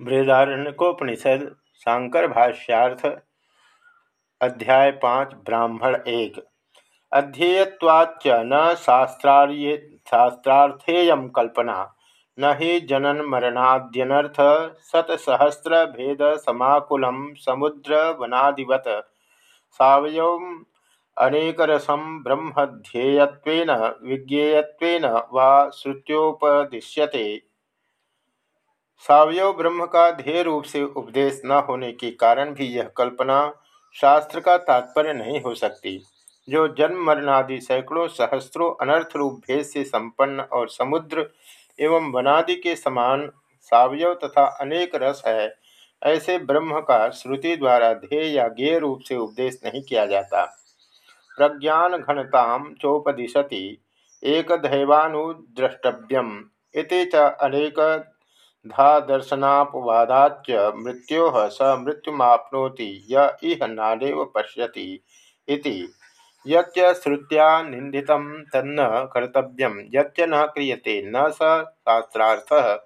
बृहदारण्यकोपनिषद शांकर भाष्यार्थ अध्याय पाँच, ब्राह्मण एक। अध्येयवाच्च न शास्त्रार्य शास्त्रार्थेय कल्पना। न ही जनन मरणाद्यनर्थ शतसहस्र भेद समाकुल समुद्र वनादिवत सवयव अनेकरसम ब्रह्मध्येयत्वेन, विज्ञेयत्वेन वा श्रुत्योपदिश्यते। सावयव ब्रह्म का ध्येय रूप से उपदेश न होने के कारण भी यह कल्पना शास्त्र का तात्पर्य नहीं हो सकती, जो जन्म मरणादि सैकड़ों सहस्त्रों अनर्थ रूप भेद से संपन्न और समुद्र एवं वनादि के समान सावयव तथा अनेक रस है, ऐसे ब्रह्म का श्रुति द्वारा ध्येय या ज्ञेय रूप से उपदेश नहीं किया जाता। प्रज्ञान घनताम चोपदिशति, एक दैवानुद्रष्टव्यम इति च अनेक दर्शनापवादाच मृत्यो स मृत्युमाप्नोति, य इह नानेव पश्यति इति। यच्च श्रुत्या निन्दितं तन्न कर्तव्यं, यच्च न क्रियते, न स शास्त्रार्थः।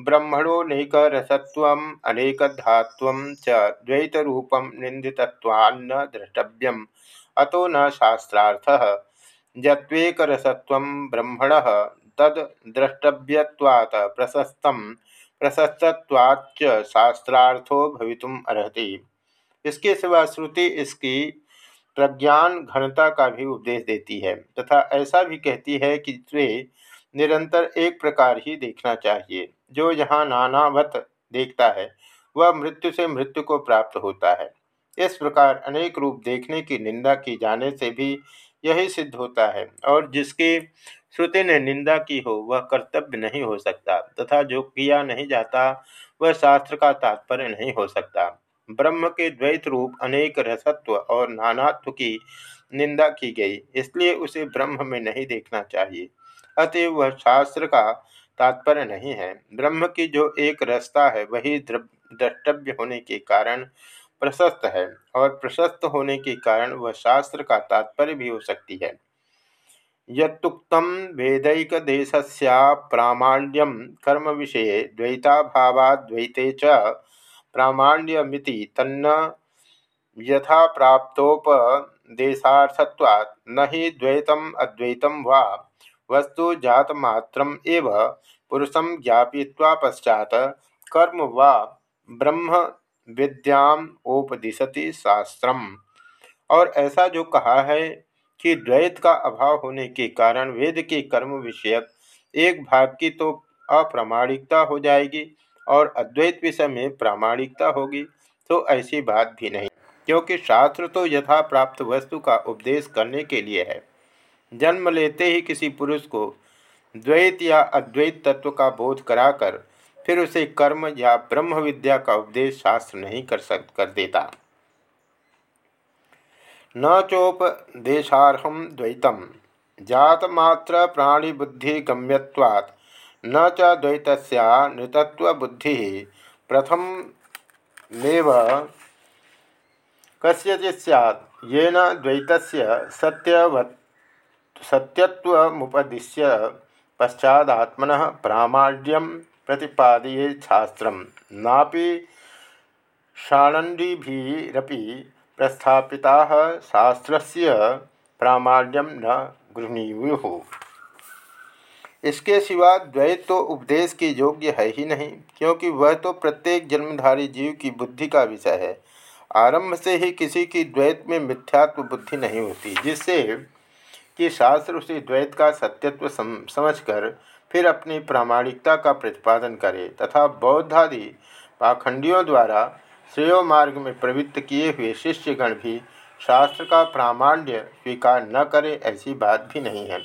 ब्रह्मणोऽनेकरसत्वम् अनेकधात्वं च द्वैतरूपं निन्दितत्वान्न द्रष्टव्यम्, अतो न शास्त्रार्थः। यत्वेकरसत्वं ब्रह्मणः, तद द्रष्टव्यवात् प्रशस्त प्रशस्तवाच्च शास्त्रार्थो भवितुम अर्हति। इसके सिवा श्रुति इसकी प्रज्ञान घनता का भी उपदेश देती है, तथा ऐसा भी कहती है कि वे निरंतर एक प्रकार ही देखना चाहिए। जो यहाँ नानावत देखता है, वह मृत्यु से मृत्यु को प्राप्त होता है। इस प्रकार अनेक रूप देखने की निंदा की जाने से भी यही सिद्ध होता है, और जिसकी श्रुति ने निंदा की हो, वह कर्तव्य नहीं हो सकता, तथा जो किया नहीं जाता, वह शास्त्र का तात्पर्य नहीं हो सकता। ब्रह्म के द्वैत रूप अनेक रसत्व और नानात्व की निंदा की गई, इसलिए उसे ब्रह्म में नहीं देखना चाहिए। अतएव वह शास्त्र का तात्पर्य नहीं है। ब्रह्म की जो एक रस्ता है, वही द्रष्टव्य होने के कारण प्रशस्त है, और प्रशस्त होने के कारण वह शास्त्र का तात्पर्य भी हो सकती है। युक्तम वेदैकदेशस्या प्रामाण्यम कर्म विषय द्वैताभावाद्वैते च प्रामाण्यमिति तन्न यथा प्राप्तोपदेशार्थत्वात् न हि द्वैतम अद्वैतम वा वस्तु जातमात्रम एव ज्ञापयित्वा पश्चात कर्म वा ब्रह्म विद्याम उपदिशति शास्त्रम। और ऐसा जो कहा है कि द्वैत का अभाव होने के कारण वेद के कर्म विषयक एक भाग की तो अप्रामाणिकता हो जाएगी और अद्वैत विषय में प्रामाणिकता होगी तो ऐसी बात भी नहीं। क्योंकि शास्त्र तो यथा प्राप्त वस्तु का उपदेश करने के लिए है। जन्म लेते ही किसी पुरुष को द्वैत या अद्वैत तत्व का बोध कराकर फिर उसे कर्म या ब्रह्म विद्या का उपदेश शास्त्र नहीं कर सक, कर देता। न चोपदेशारहम द्वैतम। जातमात्र प्राणिबुद्धिगम्यवात् न च नृतत्वबुद्धि। प्रथम नेव कस्यचित् स्यात्। येन द्वैतस्य सत्यवत् सत्यत्वमुपदिश्य पश्चादात्मनः प्रामाण्यं प्रतिपादये शास्त्रं प्रस्थापिता शास्त्र से प्रामाण्यम न गृहणीयु। इसके सिवा द्वैत तो उपदेश के योग्य है ही नहीं क्योंकि वह तो प्रत्येक जन्मधारी जीव की बुद्धि का विषय है। आरंभ से ही किसी की द्वैत में मिथ्यात्व बुद्धि नहीं होती जिससे कि शास्त्र उसे द्वैत का सत्यत्व सम, समझकर फिर अपनी प्रामाणिकता का प्रतिपादन करे तथा बौद्धादि पाखंडियों द्वारा श्रेय मार्ग में प्रवृत्त किए हुए शिष्यगण भी शास्त्र का प्रामाण्य स्वीकार न करे ऐसी बात भी नहीं है।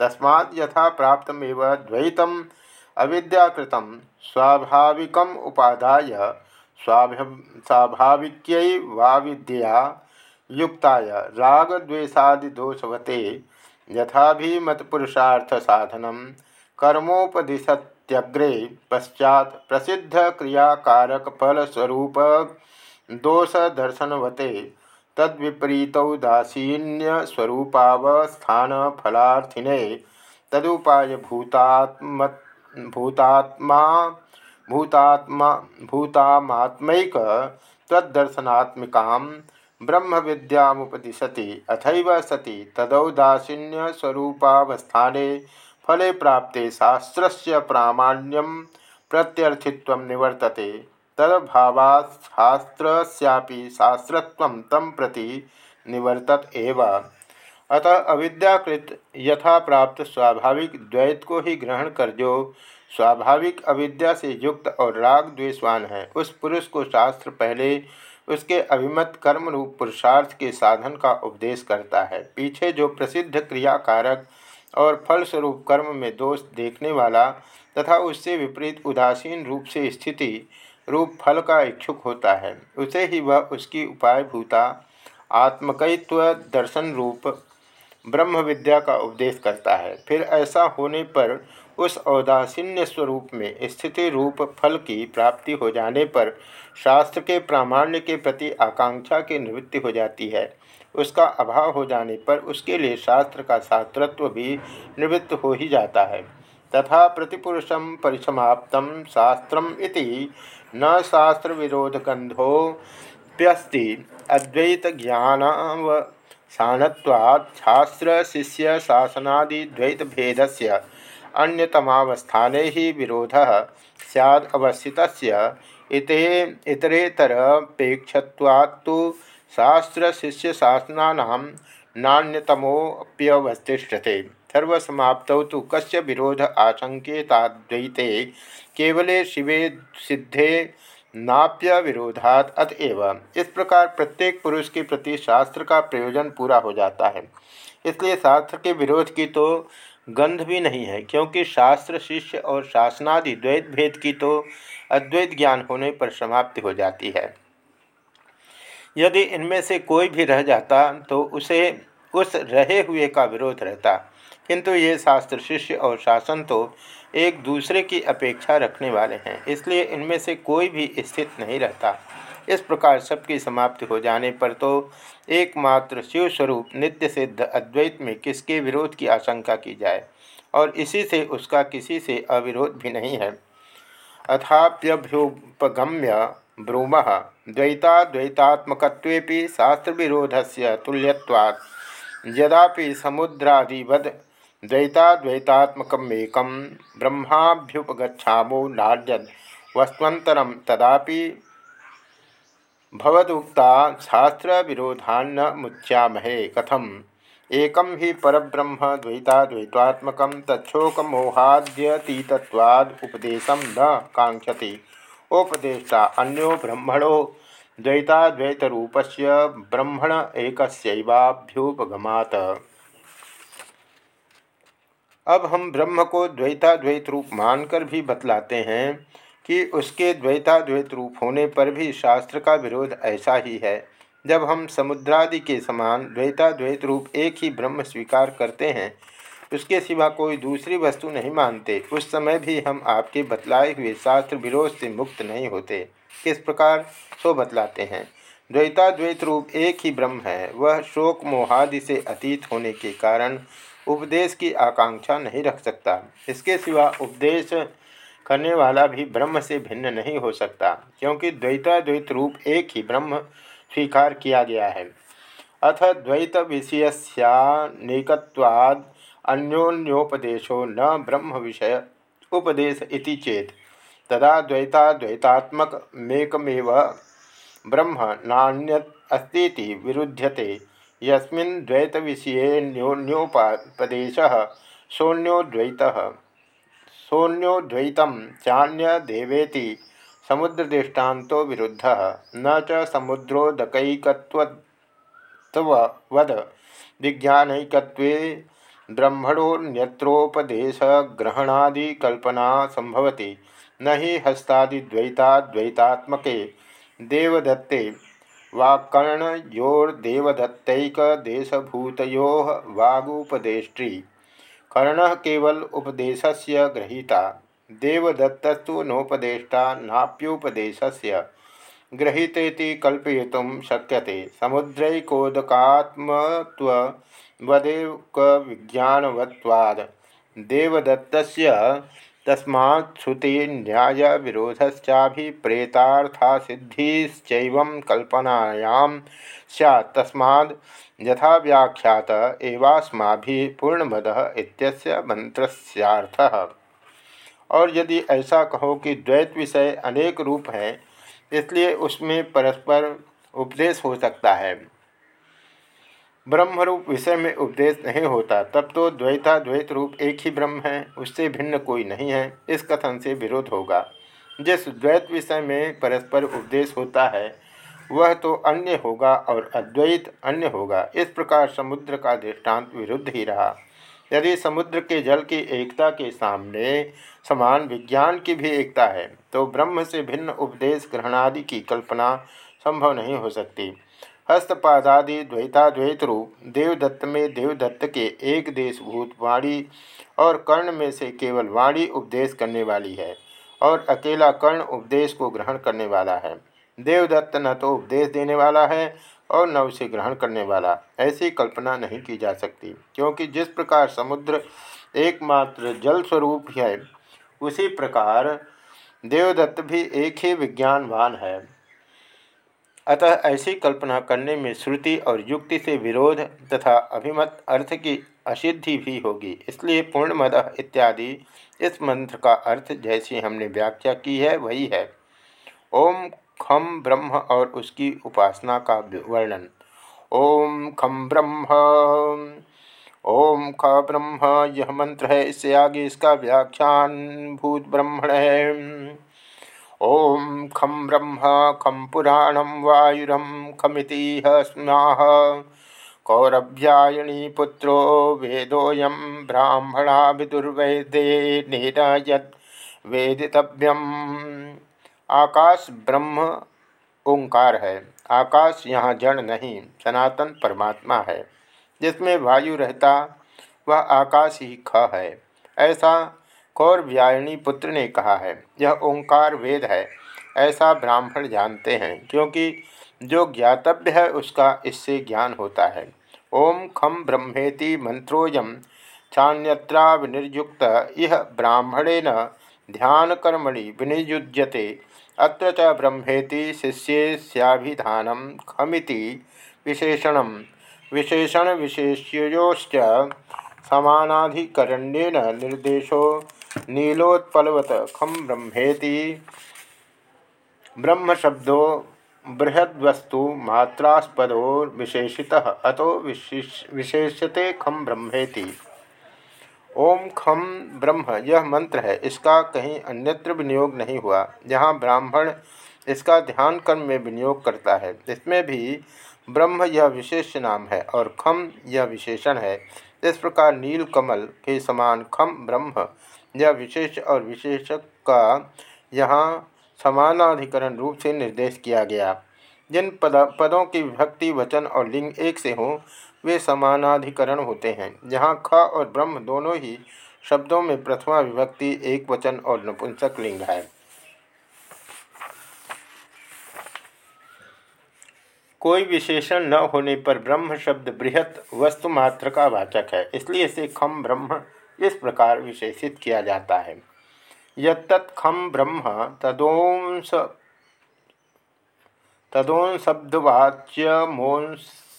तस्मात् यथा प्राप्तमेव द्वैतम अविद्याकृत स्वाभाविक उपादाय स्वाभाविक विद्या युक्ताय रागद्वेषादिदोषवते यथाभिमतपुरुषार्थ साधन कर्मोपदिशत त्यग्रे पश्चात प्रसिद्ध क्रियाकारक फल स्वरूप दोष दर्शनवते तद्विपरीत दासीन्य स्वरूपावस्थान फलार्थिने तदुपाय भूतात्म भूतात्मा भूतात्मा भूतामात्मक तदर्शनात्मिका ब्रह्म विद्यामुपदिशति अथैव सति। तदौदासीन्यस्वरूपावस्थाने फले प्राप्ते शास्त्रस्य प्रामाण्यम प्रत्यर्थित्व निवर्तते। तदभावात् शास्त्र तम प्रति निवर्तत एव। अतः अविद्याकृत यथा प्राप्त स्वाभाविक द्वैत को ही ग्रहण कर जो स्वाभाविक अविद्या से युक्त और राग द्वेषवान है, उस पुरुष को शास्त्र पहले उसके अभिमत कर्म रूप पुरुषार्थ के साधन का उपदेश करता है। पीछे जो प्रसिद्ध क्रियाकारक और फलस्वरूप कर्म में दोष देखने वाला तथा उससे विपरीत उदासीन रूप से स्थिति रूप फल का इच्छुक होता है। उसे ही वह उसकी उपाय भूता आत्मकैत्व दर्शन रूप ब्रह्म विद्या का उपदेश करता है। फिर ऐसा होने पर उस औदासीन्य स्वरूप में स्थिति रूप फल की प्राप्ति हो जाने पर शास्त्र के प्रामाण्य के प्रति आकांक्षा की निवृत्ति हो जाती है। उसका अभाव हो जाने पर उसके लिए शास्त्र का शास्त्रत्व भी निवृत्त हो ही जाता है। तथा प्रतिपुरुषम परिसमाप्त शास्त्रम इति न शास्त्र विरोध गंधोप्यस्ति अद्वैत ज्ञान सानवाद शास्त्र शिष्य शासनादि द्वैत भेद से अन्यतमावस्थाने ही विरोध सैद अवस्थित इतरेतरपेक्षत्वात्तु शास्त्र शिष्य शासना नान्यतमोप्यवतिष्ठते सर्वसमाप्त तो कस्य विरोध आशंकेताद्वैते केवले शिवे सिद्धे नाप्य विरोधात अतएव इस प्रकार प्रत्येक पुरुष के प्रति शास्त्र का प्रयोजन पूरा हो जाता है। इसलिए शास्त्र के विरोध की तो गंध भी नहीं है, क्योंकि शास्त्र, शिष्य और शासनादि द्वैत भेद की तो अद्वैत ज्ञान होने पर समाप्ति हो जाती है। यदि इनमें से कोई भी रह जाता तो उसे उस रहे हुए का विरोध रहता। किंतु ये शास्त्र, शिष्य और शासन तो एक दूसरे की अपेक्षा रखने वाले हैं, इसलिए इनमें से कोई भी स्थित नहीं रहता। इस प्रकार सबकी समाप्ति हो जाने पर तो एकमात्र शिव स्वरूप नित्य सिद्ध अद्वैत में किसके विरोध की आशंका की जाए? और इसी से उसका किसी से अविरोध भी नहीं है। अथाप्यभ्युपगम्य ब्रूम द्वैताद्वैतात्मक शास्त्र विरोध से तुल्यवाद यदापि समुद्रादिवद द्वैताद्वैतात्मकमेकं ब्रह्माभ्युपगछामो नार्यद वस्वन्तरं तदापि भवदुक्ता शास्त्र विरोधान्न मुच्यामहे कथम। एकम ही परब्रह्म द्वैताद्वैतात्मक तच्छोकमोहाद्यतीतत्वाद उपदेशम न कांक्षति उपदेष्टा अन्यो ब्रह्मणो द्वैताद्वैतरूपस्य ब्रह्मण एकस्यैवाभ्युपगमात्। अब हम ब्रह्म को द्वैताद्वैत रूप मानकर भी बतलाते हैं। कि उसके द्वैताद्वैत रूप होने पर भी शास्त्र का विरोध ऐसा ही है। जब हम समुद्रादि के समान द्वैताद्वैत रूप एक ही ब्रह्म स्वीकार करते हैं, उसके सिवा कोई दूसरी वस्तु नहीं मानते। उस समय भी हम आपके बतलाए हुए शास्त्र विरोध से मुक्त नहीं होते। किस प्रकार? सो बतलाते हैं। द्वैताद्वैत रूप एक ही ब्रह्म है। वह शोक मोहादि से अतीत होने के कारण उपदेश की आकांक्षा नहीं रख सकता। इसके सिवा उपदेश करने वाला भी ब्रह्म से भिन्न नहीं हो सकता, क्योंकि द्वैताद्वैत रूप एक ही ब्रह्म स्वीकार किया गया है। अथ द्वैत विषयस्यानेकवाद अन्योन्योपदेशो न ब्रह्म विषय उपदेश इति चेत। तदा द्वैताद्वैतात्मक मेकमेव ब्रह्म नान्यत अस्ती विरुध्यते। यस्मिन् द्वैत विषयेन्योन्योपदेशः सोन्योद्वैतः सोन्योद्वैतम चान्यदेवेति समुद्रदृष्टान्तो विरुद्ध। न च समुद्रोदकैकत्ववद विज्ञानैकत्वे ब्रह्मणोन्यत्रोपदेशग्रहणादिकल्पना संभवति न हि हस्तादिद्वैताद्वैतात्मके देवदत्ते वाक्कर्णयोर्देवदत्तैकदेशभूतयोः वागुपदेष्ट्री कर्ण केवल उपदेश से गृहीता देवदत्तस्तु नोपदेष्टा नाप्युपदेश गृहीते कल्पय शक्य समुद्रैकोदकात्मत्वदेव विज्ञानवत्वाद देवदत्त तस्मा श्रुति न्याय विरोधश्चाभिप्रेतार्था सिद्धिश्चैव कल्पनायां स्यात् तस्माद् यथा व्याख्यात एवास्माभिः पूर्णमदः इत्यस्य मंत्रस्यार्थः और यदि ऐसा कहो कि द्वैत विषय अनेक रूप हैं, इसलिए उसमें परस्पर उपदेश हो सकता है। ब्रह्मरूप विषय में उपदेश नहीं होता, तब तो द्वैता द्वैत रूप एक ही ब्रह्म है, उससे भिन्न कोई नहीं है, इस कथन से विरोध होगा। जिस द्वैत विषय में परस्पर उपदेश होता है, वह तो अन्य होगा और अद्वैत अन्य होगा। इस प्रकार समुद्र का दृष्टांत विरुद्ध ही रहा। यदि समुद्र के जल की एकता के सामने समान विज्ञान की भी एकता है तो ब्रह्म से भिन्न उपदेश ग्रहणादि की कल्पना संभव नहीं हो सकती। हस्तपादादि द्वैताद्वैत रूप देवदत्त में देवदत्त के एक देशभूत वाणी और कर्ण में से केवल वाणी उपदेश करने वाली है और अकेला कर्ण उपदेश को ग्रहण करने वाला है। देवदत्त न तो उपदेश देने वाला है और न उसे ग्रहण करने वाला। ऐसी कल्पना नहीं की जा सकती, क्योंकि जिस प्रकार समुद्र एकमात्र जल स्वरूप है, उसी प्रकार देवदत्त भी एक ही विज्ञानवान है। अतः ऐसी कल्पना करने में श्रुति और युक्ति से विरोध तथा अभिमत अर्थ की असिद्धि भी होगी। इसलिए पूर्ण पूर्णमद इत्यादि इस मंत्र का अर्थ जैसी हमने व्याख्या की है, वही है। ओम खम ब्रह्म और उसकी उपासना का वर्णन। ओम खम ब्रह्म। ओम ख ब्रह्म, यह मंत्र है, इससे आगे इसका व्याख्यान भूत ब्रह्मण। है ओम खम ब्रह्म खम पुराणम वायुरम खमिति स्मः कौरभ्यायणी पुत्रो वेदोयम ब्राह्मणा विदुर्वेदे वेदितव्यम। आकाश ब्रह्म ओंकार है। आकाश यहाँ जड़ नहीं, सनातन परमात्मा है। जिसमें वायु रहता, वह आकाश ही ख है। ऐसा कौर व्यायणी पुत्र ने कहा है, यह ओंकार वेद है, ऐसा ब्राह्मण जानते हैं, क्योंकि जो ज्ञातव्य है उसका इससे ज्ञान होता है। ओम खम ब्रह्मेति मंत्रोयम चान्यत्रा विनिर्युक्त यह ब्राह्मणेन ध्यानकर्मणि विनियुज्यते, अत्र च ब्रह्मेति शिष्येस्याभिधानं खमिति विशेषण विशेषण विशेष्योश्च समानाधिकरण्येन निर्देशो नीलोत्पलवत खम ब्रह्मेति ब्रह्म शब्दो बृहद्वस्तु मात्रास्पदो विशेषितः अतो विशेषते खम ब्रह्मेति ओम खम ब्रह्म, यह मंत्र है, इसका कहीं अन्यत्र विनियोग नहीं हुआ। जहाँ ब्राह्मण इसका ध्यान कर्म में विनियोग करता है, इसमें भी ब्रह्म यह विशेष नाम है और खम यह विशेषण है। इस प्रकार नील कमल के समान खम ब्रह्म यह विशेष और विशेषक का यहाँ समानाधिकरण रूप से निर्देश किया गया। जिन पद, पदों की विभक्ति, वचन और लिंग एक से हों, वे समानाधिकरण होते हैं। जहाँ ख और ब्रह्म दोनों ही शब्दों में प्रथमा विभक्ति, एक वचन और नपुंसक लिंग है। कोई विशेषण न होने पर ब्रह्म शब्द बृहत वस्तु मात्र का वाचक है। इसलिए इसे खम ब्रह्म इस प्रकार विशेषित किया जाता है। यम ब्रह्म तदोंस तदों शब्दवाच्य मोन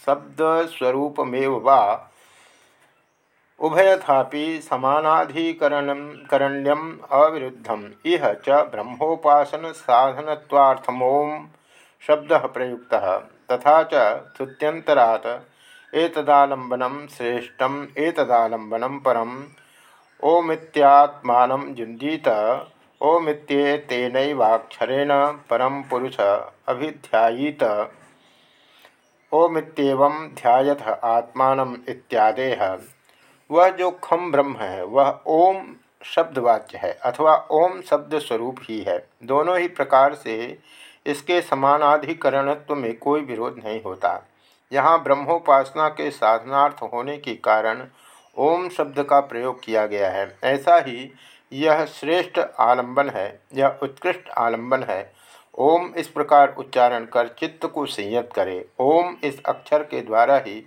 शब्द स्वरूपमेव वा। उभयथापि समानाधिकरणम अविरुद्धम। इह च ब्रह्मोपासन साधनत्वार्थमोम शब्द प्रयुक्त। तथा च श्रुत्यंतरात एतदालंबनम श्रेष्ठम एतदालंबनम परम ओमित्यात्मान युंजीत ओमित्येतेनैवाक्षरेण परम पुरुष अभिध्यायीत। ओमित्येवं ध्यायथ आत्मान इत्यादेह। वह जो खम ब्रह्म है, वह ओम शब्दवाच्य है, अथवा ओम शब्द स्वरूप ही है। दोनों ही प्रकार से इसके समानाधिकरणत्व में कोई विरोध नहीं होता। यहाँ ब्रह्मोपासना के साधनार्थ होने के कारण ओम शब्द का प्रयोग किया गया है। ऐसा ही यह श्रेष्ठ आलंबन है, यह उत्कृष्ट आलंबन है। ओम इस प्रकार उच्चारण कर चित्त को संयत करे। ओम इस अक्षर के द्वारा ही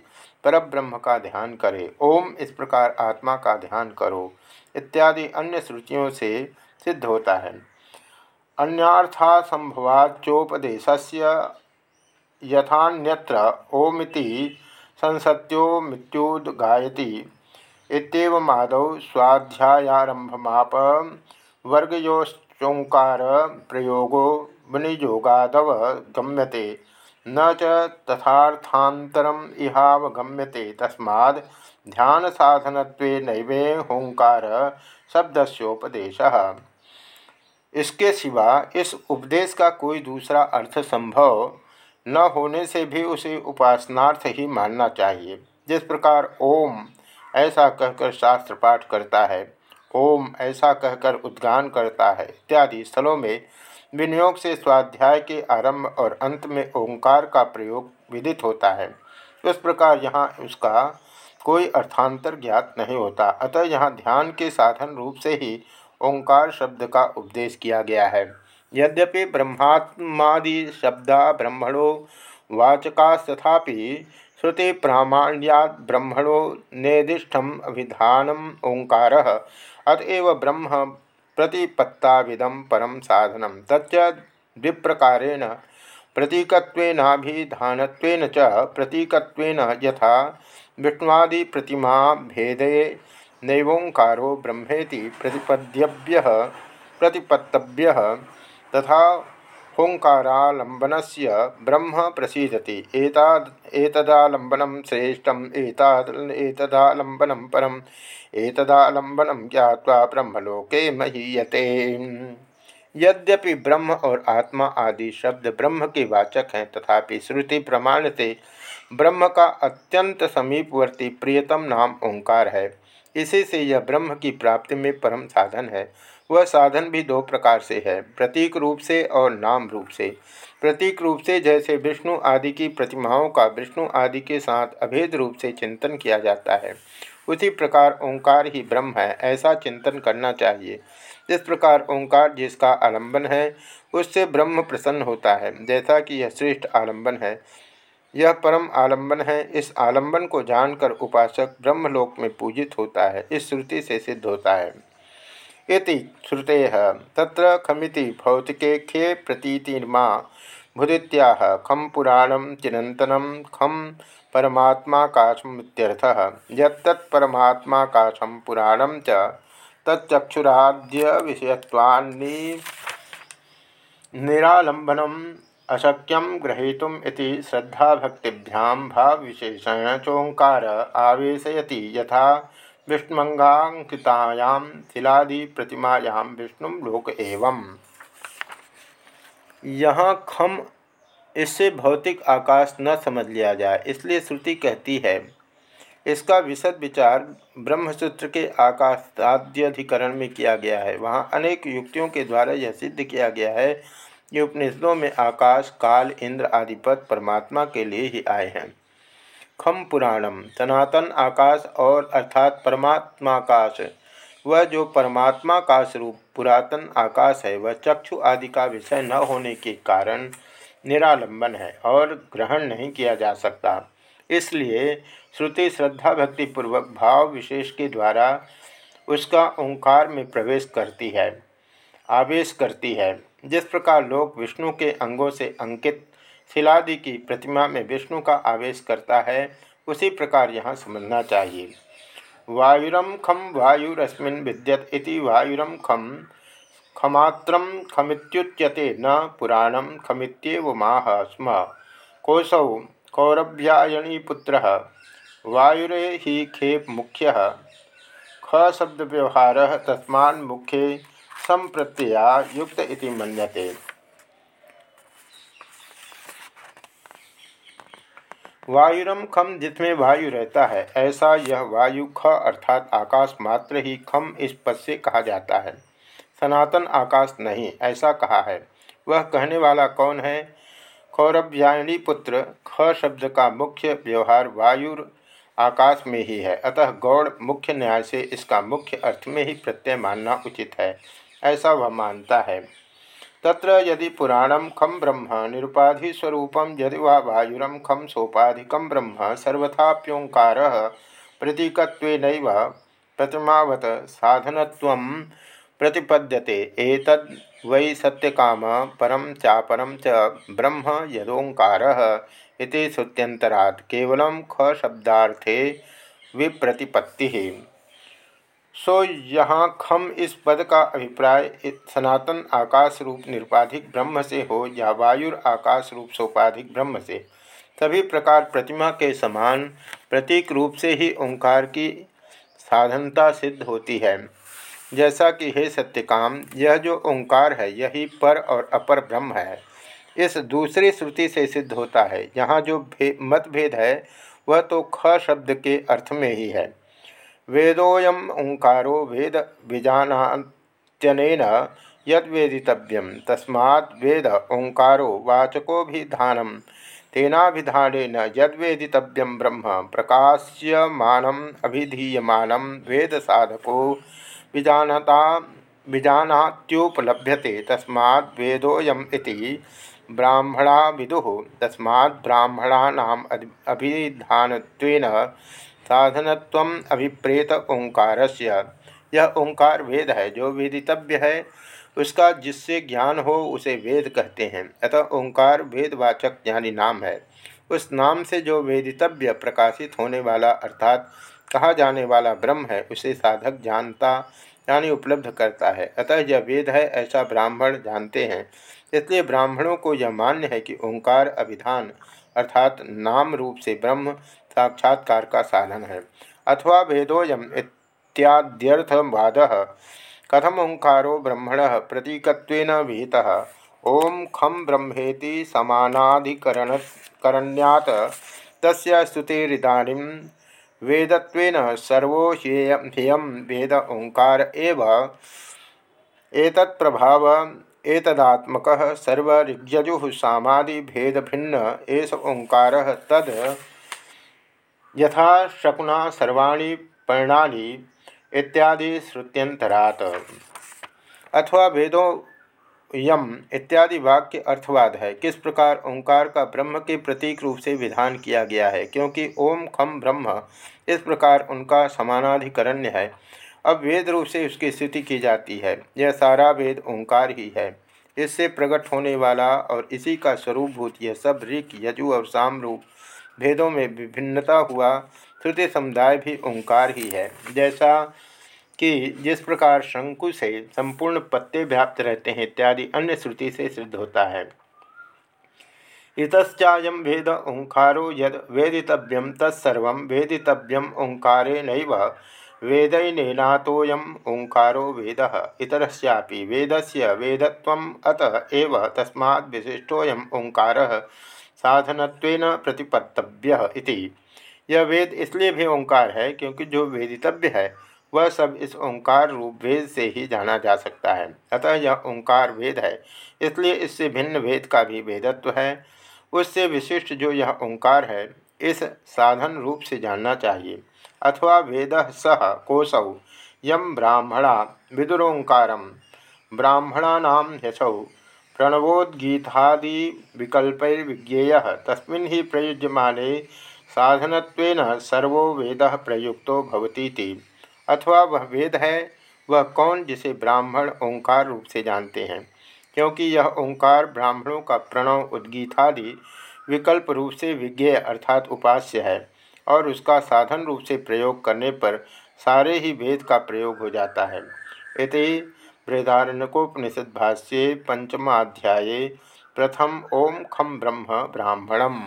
पर ब्रह्म का ध्यान करे। ओम इस प्रकार आत्मा का ध्यान करो। इत्यादि अन्य श्रुतियों से सिद्ध होता है। अन्यार्था संभवाच्योपदेश यथान्यत्र ओमिति संसत्यो मृत्युगायति इतमादौ स्वाध्यायारंभमाप वर्गयोश्चोंकार प्रयोगो मुनियोगादव गम्यते। न च तथार्थान्तरम इहावगम्यते। ध्यान साधन नैवे होंकार शब्दस्योपदेश। इसके सिवा इस उपदेश का कोई दूसरा अर्थ संभव न होने से भी उसे उपासनार्थ ही मानना चाहिए। जिस प्रकार ओम ऐसा कहकर शास्त्र पाठ करता है, ओम ऐसा कहकर उद्गान करता है, इत्यादि स्थलों में विनियोग से स्वाध्याय के आरंभ और अंत में ओंकार का प्रयोग विदित होता है। उस प्रकार यहाँ उसका कोई अर्थांतर ज्ञात नहीं होता। अतः यहाँ ध्यान के साधन रूप से ही ओंकार शब्द का उपदेश किया गया है। यद्यपि ब्रह्मात्मादि शब्दा ब्रह्मणो वाचकास्तथा श्रुति प्रामाण्याद ब्रह्मणो निर्दिष्टम अभिधानम ओंकार। अतएव ब्रह्म प्रतिपत्ताविदम परम साधनम तच्च विप्रकारेण प्रतीकत्वेनाभिधानत्वेन च प्रतीकत्वेन यथा विष्णुआदि प्रतिमा भेदे नैवोंकारो ब्रह्मेति प्रतिपद्यव्य प्रतिपत्तव्य तथा होंकारालंबन से ब्रह्म प्रसीदति। एतदालंबनम श्रेष्ठम एतदालंबनम परम। एतदालंबनम ज्ञावा ब्रह्मलोके महीयते। यद्यपि ब्रह्म और आत्मा आदि शब्द ब्रह्म के वाचक हैं, तथापि श्रुति प्रमाण से ब्रह्म का अत्यंत समीपवर्ती प्रियतम नाम ओंकार है। इसी से यह ब्रह्म की प्राप्ति में परम साधन है। वह साधन भी दो प्रकार से है, प्रतीक रूप से और नाम रूप से। प्रतीक रूप से जैसे विष्णु आदि की प्रतिमाओं का विष्णु आदि के साथ अभेद रूप से चिंतन किया जाता है। उसी प्रकार ओंकार ही ब्रह्म है, ऐसा चिंतन करना चाहिए। इस प्रकार ओंकार जिसका आलंबन है, उससे ब्रह्म प्रसन्न होता है, जैसा कि यह श्रेष्ठ आलंबन है। यह परम आलंबन है, इस आलंबन को जानकर उपासक ब्रह्मलोक में पूजित होता है, इस श्रुति से सिद्ध होता है। इति श्रुते। त्र खमिति भौतिके खे प्रतीतिर्मा। भुदित्याह खम पुराणम चिरंतनम खम परमात्माकाशमित्यर्थः। यत्तत्परमात्माकाशम पुराणम च तच्चक्षुराद्य विषयत्वान्नि निरालंबनम अशक्यम ग्रहीतुम इति श्रद्धाभक्तिभ्यां भावविशेषेण चोंकार आवेशयति यथा विष्णुमंगांकितायां शिलादि प्रतिमायां विष्णु लोक एवं। यहाँ खम इससे भौतिक आकाश न समझ लिया जाए, इसलिए श्रुति कहती है, इसका विशद विचार ब्रह्मसूत्र के आकाशाद्यधिकरण में किया गया है। वहाँ अनेक युक्तियों के द्वारा यह सिद्ध किया गया है कि उपनिषदों में आकाश, काल, इंद्र आदि पद परमात्मा के लिए ही आए हैं। खम पुराणम, सनातन आकाश और अर्थात परमात्माकाश वह जो परमात्मा का स्वरूप, पुरातन आकाश है, वह चक्षु आदि का विषय न होने के कारण निरालंबन है और ग्रहण नहीं किया जा सकता। इसलिए श्रुति श्रद्धा भक्ति पूर्वक भाव विशेष के द्वारा उसका ओंकार में प्रवेश करती है, आवेश करती है। जिस प्रकार लोग विष्णु के अंगों से अंकित शिलादि की प्रतिमा में विष्णु का आवेश करता है, उसी प्रकार यहाँ समझना चाहिए। वायुरम खम वायुरस्मिन विद्यत इति वायुरम खम खमात्र खमित्युच्यते न पुराणम खमित्येव माह स्म। कोसौ कौरभ्यायणीपुत्र वायुरे ही खेप मुख्य। ख शब्द व्यवहार तस्मा मुख्य संप्रत्यया युक्त इति मन्यते। वायुरम खम जिसमें वायु रहता है, ऐसा यह वायु ख अर्थात आकाश मात्र ही खम इस पद से कहा जाता है। सनातन आकाश नहीं, ऐसा कहा है। वह कहने वाला कौन है? कौरव्यायणी पुत्र, ख शब्द का मुख्य व्यवहार वायु आकाश में ही है, अतः गौड़ मुख्य न्याय से इसका मुख्य अर्थ में ही प्रत्यय मानना उचित है, ऐसा वह मानता है। तत्र यदि पुराणं खं ब्रह्म निरुपाधिस्वरूपं यदि वा वायुरं खं सोपाधिकं ब्रह्म सर्वथाप्योङ्कारः प्रतीकत्वेनैव प्रतिमावत साधनत्वं प्रतिपद्यते। एतद् वै सत्यकाम परम चापरं च ब्रह्म यदोङ्कारः इति केवलं शब्दार्थे विप्रतिपत्ति। सो यहाँ खम इस पद का अभिप्राय सनातन आकाश रूप निरुपाधिक ब्रह्म से हो या वायुर आकाश रूप सोपाधिक ब्रह्म से, सभी प्रकार प्रतिमा के समान प्रतीक रूप से ही ओंकार की साधनता सिद्ध होती है। जैसा कि हे सत्यकाम, यह जो ओंकार है, यही पर और अपर ब्रह्म है। इस दूसरी श्रुति से सिद्ध होता है। यहाँ जो मतभेद है, वह तो ख शब्द के अर्थ में ही है। वेदोयम ओंकारो वेद बीजानात्यन यद्वेदितव्यम तस्मा वेद ओंकारो वाचकोभिधानम तेनाभिधान यद्वेदितव्यम ब्रह्म प्रकाश्यमानम अभिधीयमानम वेद साधको विजानता विजानात्युपलभ्यते तस्मा वेदोयम ब्राह्मणा विदु तस्मा ब्राह्मणा अभिधान साधनत्व अभिप्रेत ओंकार यह ओंकार वेद है, जो वेदितव्य है, उसका जिससे ज्ञान हो, उसे वेद कहते हैं। अतः ओंकार वेदवाचक ज्ञानी नाम है। उस नाम से जो वेदितव्य प्रकाशित होने वाला, अर्थात कहा जाने वाला ब्रह्म है, उसे साधक जानता, यानी उपलब्ध करता है। अतः यह वेद है, ऐसा ब्राह्मण जानते हैं। इसलिए ब्राह्मणों को यह मान्य है कि ओंकार अभिधान, अर्थात नाम रूप से ब्रह्म साक्षात्कार का साधन है। अथवा वेदोयम इत्याद्यर्थवाद। कथम ओंकारो ब्रह्मण प्रतीकत्वेन विहिता ओम खम ब्रह्मेति समानाधिकरणकरण्यात। तस्य स्तुतिरिदानीं वेदत्वेन सर्वो वेद ओंकार एव। एतत्प्रभाव एतदात्मक सर्वऋग्यजु सामादि भेद भिन्न एस ओंकार तद यथा शकुना सर्वाणी पर्णाली इत्यादि श्रुत्यंतरात अथवा वेदों यम इत्यादि वाक्य अर्थवाद है। किस प्रकार ओंकार का ब्रह्म के प्रतीक रूप से विधान किया गया है? क्योंकि ओम खम ब्रह्म इस प्रकार उनका समानाधिकरण्य है। अब वेद रूप से उसकी स्थिति की जाती है। यह सारा वेद ओंकार ही है। इससे प्रकट होने वाला और इसी का स्वरूपभूत यह सब ऋक, यजु और साम रूप भेदों में विभिन्नता हुआ, श्रुति समुदाय भी ओंकार ही है। जैसा कि जिस प्रकार शंकु से संपूर्ण पत्ते व्याप्त रहते हैं, इत्यादि अन्य श्रुति से सिद्ध होता है। इतश्चायम वेद ओंकारो यद वेदितव्यम तत्सर्व वेदितव्यम ओंकारे नैव वेदैनेनातोऽयम् ओंकारो वेद। इतरस्यापि वेदस्य वेदत्वम् अतः एव तस्मात् विशिष्टोऽयम् ओंकारः। साधनत्वेन प्रतिपत्तव्य यह वेद इसलिए भी ओंकार है, क्योंकि जो वेदितव्य है, वह सब इस ओंकार रूप वेद से ही जाना जा सकता है। अतः यह ओंकार वेद है, इसलिए इससे भिन्न वेद का भी वेदत्व है। उससे विशिष्ट जो यह ओंकार है, इस साधन रूप से जानना चाहिए। अथवा वेद सह कोशौ यम ब्राह्मणा विदुरोंकार ब्राह्मणा यशौ प्रणवोद्गीतादि विकल्पैर्विज्ञेय तस्मिन् ही प्रयुज्यमाने साधनत्वेन सर्वो वेद प्रयुक्तो भवती अथवा वह वेद है, वह कौन जिसे ब्राह्मण ओंकार रूप से जानते हैं? क्योंकि यह ओंकार ब्राह्मणों का प्रणव उद्गीतादि विकल्प रूप से विज्ञेय अर्थात उपास्य है और उसका साधन रूप से प्रयोग करने पर सारे ही वेद का प्रयोग हो जाता है। इति बृहदारण्यकोपनिषद भाष्ये पंचमाध्याये प्रथम ओम खम ब्रह्म ब्राह्मणम।